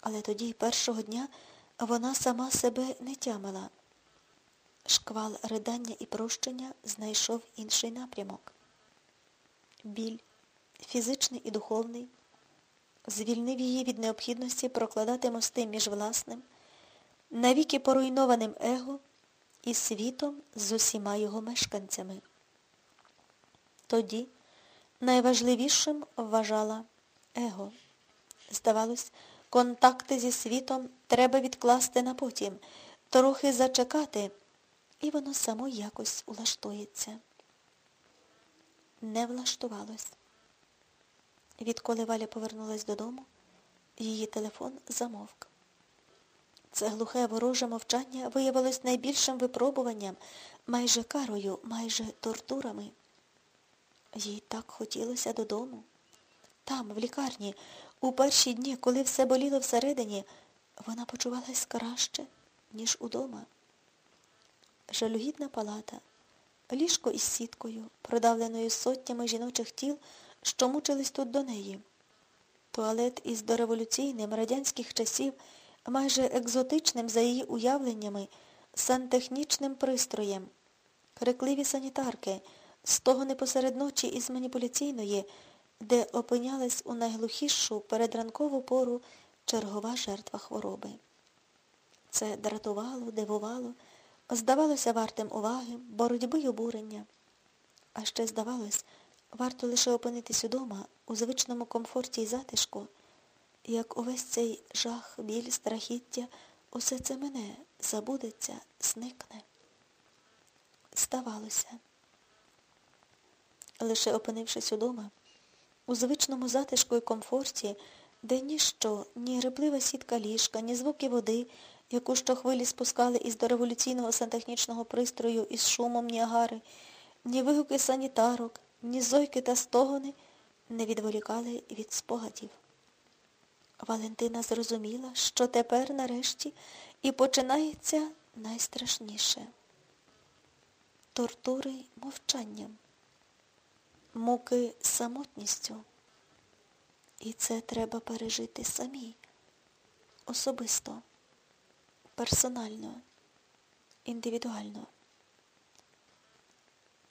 Але тоді, першого дня, вона сама себе не тямила. Шквал ридання і прощення знайшов інший напрямок. Біль, фізичний і духовний, звільнив її від необхідності прокладати мости між власним, навіки поруйнованим его і світом з усіма його мешканцями. Тоді найважливішим вважала его. Здавалось, контакти зі світом треба відкласти на потім, трохи зачекати, і воно само якось улаштується. Не влаштувалось. Відколи Валя повернулась додому, її телефон замовк. Це глухе вороже мовчання виявилось найбільшим випробуванням, майже карою, майже тортурами. Їй так хотілося додому. Там, в лікарні, у перші дні, коли все боліло всередині, вона почувалась краще, ніж удома. Жалюгідна палата, ліжко із сіткою, продавленою сотнями жіночих тіл, що мучились тут до неї. Туалет із дореволюційним радянських часів, майже екзотичним за її уявленнями, сантехнічним пристроєм, крикливі санітарки, з того непосеред ночі із маніпуляційної, де опинялась у найглухішу передранкову пору чергова жертва хвороби. Це дратувало, дивувало, здавалося вартим уваги, боротьби й обурення. А ще, здавалось, варто лише опинитись удома у звичному комфорті й затишку, як увесь цей жах, біль, страхіття, усе це мене забудеться, зникне. Здавалося. Лише опинившись удома, у звичному затишку і комфорті, де ніщо, ні гриблива сітка ліжка, ні звуки води, яку щохвилі спускали із дореволюційного сантехнічного пристрою із шумом Ніагари, ні вигуки санітарок, ні зойки та стогони не відволікали від спогадів. Валентина зрозуміла, що тепер нарешті і починається найстрашніше. Тортури мовчанням муки самотністю. І це треба пережити самі, особисто, персонально, індивідуально.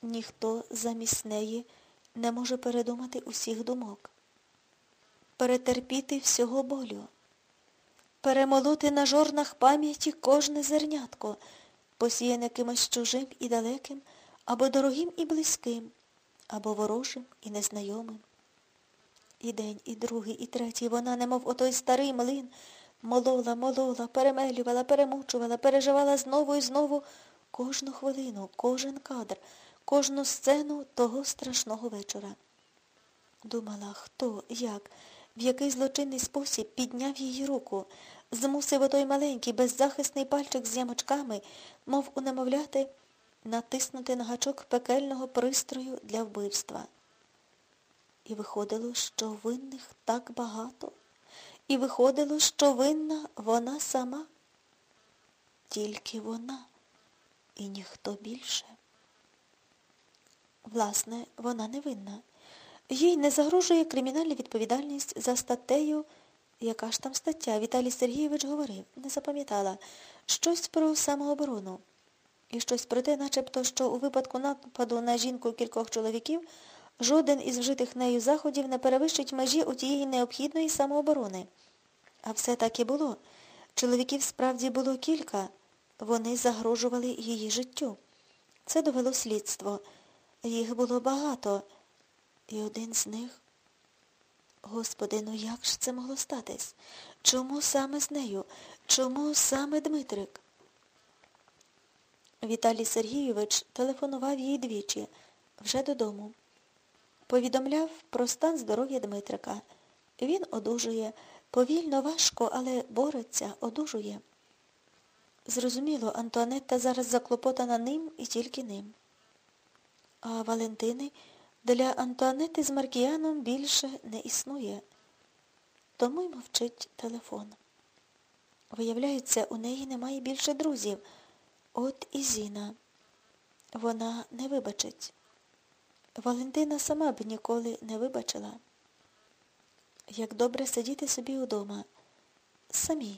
Ніхто замість неї не може передумати усіх думок, перетерпіти всього болю, перемолоти на жорнах пам'яті кожне зернятко, посіяне кимось чужим і далеким або дорогим і близьким або ворожим і незнайомим. І день, і другий, і третій вона, немов отой старий млин, молола, молола, перемелювала, перемучувала, переживала знову і знову кожну хвилину, кожен кадр, кожну сцену того страшного вечора. Думала, хто, як, в який злочинний спосіб підняв її руку, змусив отой маленький, беззахисний пальчик з ямочками, мов унемовляти, натиснути на гачок пекельного пристрою для вбивства. І виходило, що винних так багато, і виходило, що винна вона сама. Тільки вона і ніхто більше. Власне, вона не винна. Їй не загрожує кримінальна відповідальність за статтею, яка ж там стаття, Віталій Сергійович говорив, не запам'ятала, щось про самооборону. І щось про те, начебто, що у випадку нападу на жінку кількох чоловіків жоден із вжитих нею заходів не перевищить межі у тієї необхідної самооборони. А все так і було. Чоловіків справді було кілька. Вони загрожували її життю. Це довело слідство. Їх було багато. І один з них... Господи, ну як ж це могло статись? Чому саме з нею? Чому саме Дмитрик? Віталій Сергійович телефонував їй двічі, вже додому. Повідомляв про стан здоров'я Дмитрика. Він одужує. Повільно, важко, але бореться, одужує. Зрозуміло, Антуанетта зараз заклопотана ним і тільки ним. А Валентини для Антуанети з Маркіяном більше не існує. Тому й мовчить телефон. Виявляється, у неї немає більше друзів. От і Зіна. Вона не вибачить. Валентина сама б ніколи не вибачила. Як добре сидіти собі удома, самі.